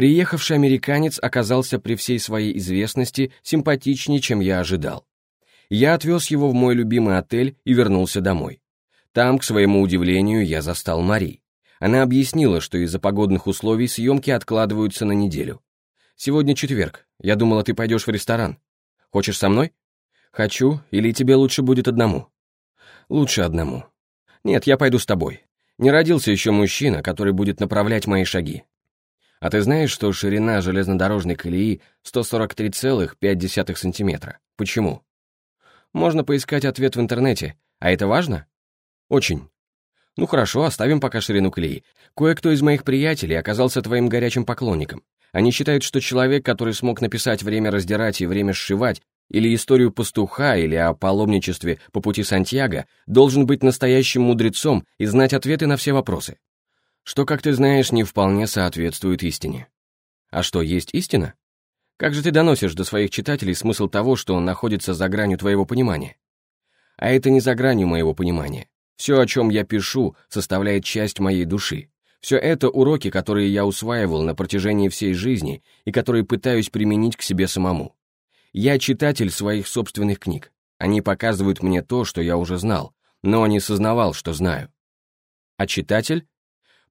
Приехавший американец оказался при всей своей известности симпатичнее, чем я ожидал. Я отвез его в мой любимый отель и вернулся домой. Там, к своему удивлению, я застал Мари. Она объяснила, что из-за погодных условий съемки откладываются на неделю. «Сегодня четверг. Я думала, ты пойдешь в ресторан. Хочешь со мной?» «Хочу, или тебе лучше будет одному?» «Лучше одному». «Нет, я пойду с тобой. Не родился еще мужчина, который будет направлять мои шаги. А ты знаешь, что ширина железнодорожной колеи 143,5 сантиметра? Почему? Можно поискать ответ в интернете. А это важно? Очень. Ну хорошо, оставим пока ширину колеи. Кое-кто из моих приятелей оказался твоим горячим поклонником. Они считают, что человек, который смог написать «Время раздирать» и «Время сшивать», или историю пастуха, или о паломничестве по пути Сантьяго, должен быть настоящим мудрецом и знать ответы на все вопросы что, как ты знаешь, не вполне соответствует истине. А что, есть истина? Как же ты доносишь до своих читателей смысл того, что он находится за гранью твоего понимания? А это не за гранью моего понимания. Все, о чем я пишу, составляет часть моей души. Все это уроки, которые я усваивал на протяжении всей жизни и которые пытаюсь применить к себе самому. Я читатель своих собственных книг. Они показывают мне то, что я уже знал, но не сознавал, что знаю. А читатель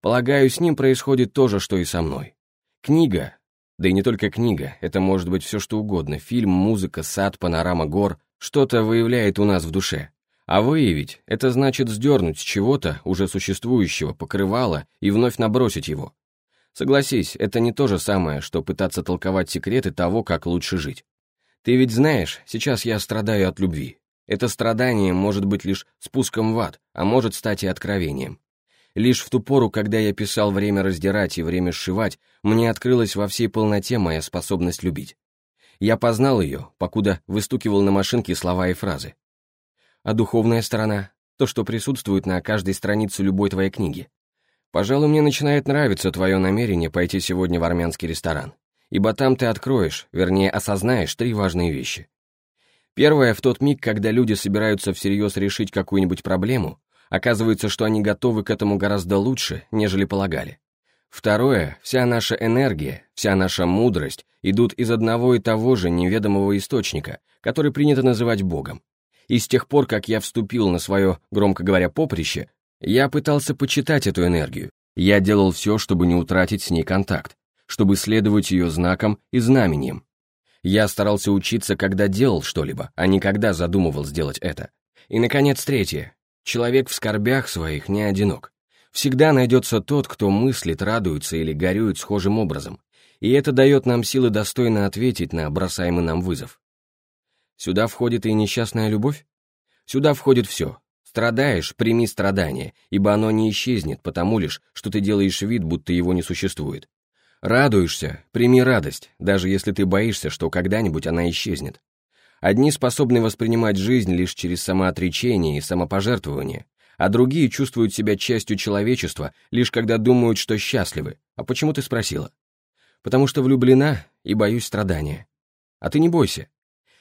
Полагаю, с ним происходит то же, что и со мной. Книга, да и не только книга, это может быть все что угодно, фильм, музыка, сад, панорама гор, что-то выявляет у нас в душе. А выявить — это значит сдернуть с чего-то, уже существующего, покрывало и вновь набросить его. Согласись, это не то же самое, что пытаться толковать секреты того, как лучше жить. Ты ведь знаешь, сейчас я страдаю от любви. Это страдание может быть лишь спуском в ад, а может стать и откровением. Лишь в ту пору, когда я писал «Время раздирать» и «Время сшивать», мне открылась во всей полноте моя способность любить. Я познал ее, покуда выстукивал на машинке слова и фразы. А духовная сторона — то, что присутствует на каждой странице любой твоей книги. Пожалуй, мне начинает нравиться твое намерение пойти сегодня в армянский ресторан, ибо там ты откроешь, вернее, осознаешь три важные вещи. Первое, в тот миг, когда люди собираются всерьез решить какую-нибудь проблему, Оказывается, что они готовы к этому гораздо лучше, нежели полагали. Второе, вся наша энергия, вся наша мудрость идут из одного и того же неведомого источника, который принято называть Богом. И с тех пор, как я вступил на свое, громко говоря, поприще, я пытался почитать эту энергию. Я делал все, чтобы не утратить с ней контакт, чтобы следовать ее знакам и знамениям. Я старался учиться, когда делал что-либо, а не когда задумывал сделать это. И, наконец, третье. Человек в скорбях своих не одинок. Всегда найдется тот, кто мыслит, радуется или горюет схожим образом, и это дает нам силы достойно ответить на бросаемый нам вызов. Сюда входит и несчастная любовь? Сюда входит все. Страдаешь, прими страдание, ибо оно не исчезнет, потому лишь, что ты делаешь вид, будто его не существует. Радуешься, прими радость, даже если ты боишься, что когда-нибудь она исчезнет. Одни способны воспринимать жизнь лишь через самоотречение и самопожертвование, а другие чувствуют себя частью человечества, лишь когда думают, что счастливы. А почему ты спросила? Потому что влюблена и боюсь страдания. А ты не бойся.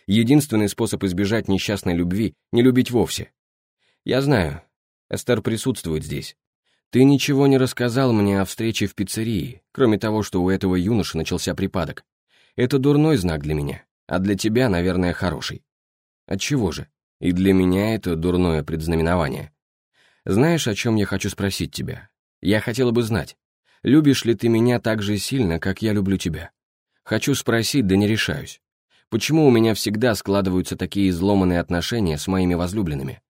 Единственный способ избежать несчастной любви — не любить вовсе. Я знаю, Эстер присутствует здесь. Ты ничего не рассказал мне о встрече в пиццерии, кроме того, что у этого юноши начался припадок. Это дурной знак для меня а для тебя, наверное, хороший. Отчего же? И для меня это дурное предзнаменование. Знаешь, о чем я хочу спросить тебя? Я хотела бы знать, любишь ли ты меня так же сильно, как я люблю тебя? Хочу спросить, да не решаюсь. Почему у меня всегда складываются такие изломанные отношения с моими возлюбленными?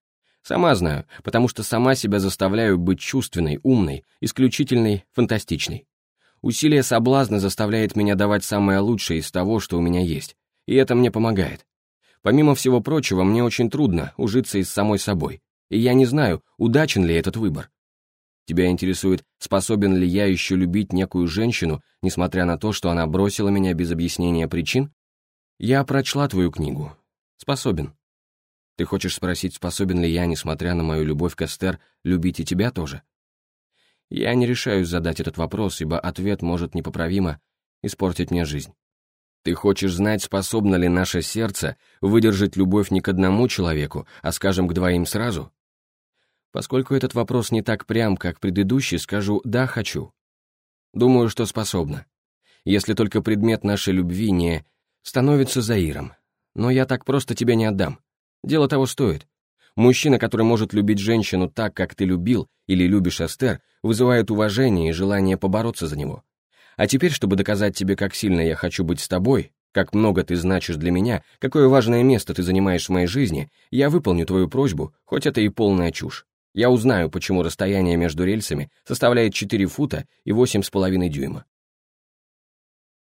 Сама знаю, потому что сама себя заставляю быть чувственной, умной, исключительной, фантастичной. Усилие соблазна заставляет меня давать самое лучшее из того, что у меня есть, и это мне помогает. Помимо всего прочего, мне очень трудно ужиться и с самой собой, и я не знаю, удачен ли этот выбор. Тебя интересует, способен ли я еще любить некую женщину, несмотря на то, что она бросила меня без объяснения причин? Я прочла твою книгу. Способен. Ты хочешь спросить, способен ли я, несмотря на мою любовь к Эстер, любить и тебя тоже? Я не решаюсь задать этот вопрос, ибо ответ может непоправимо испортить мне жизнь. Ты хочешь знать, способно ли наше сердце выдержать любовь не к одному человеку, а, скажем, к двоим сразу? Поскольку этот вопрос не так прям, как предыдущий, скажу «да, хочу». Думаю, что способна. если только предмет нашей любви не становится Заиром. Но я так просто тебя не отдам. Дело того стоит. Мужчина, который может любить женщину так, как ты любил или любишь Эстер, вызывает уважение и желание побороться за него. А теперь, чтобы доказать тебе, как сильно я хочу быть с тобой, как много ты значишь для меня, какое важное место ты занимаешь в моей жизни, я выполню твою просьбу, хоть это и полная чушь. Я узнаю, почему расстояние между рельсами составляет 4 фута и 8,5 дюйма.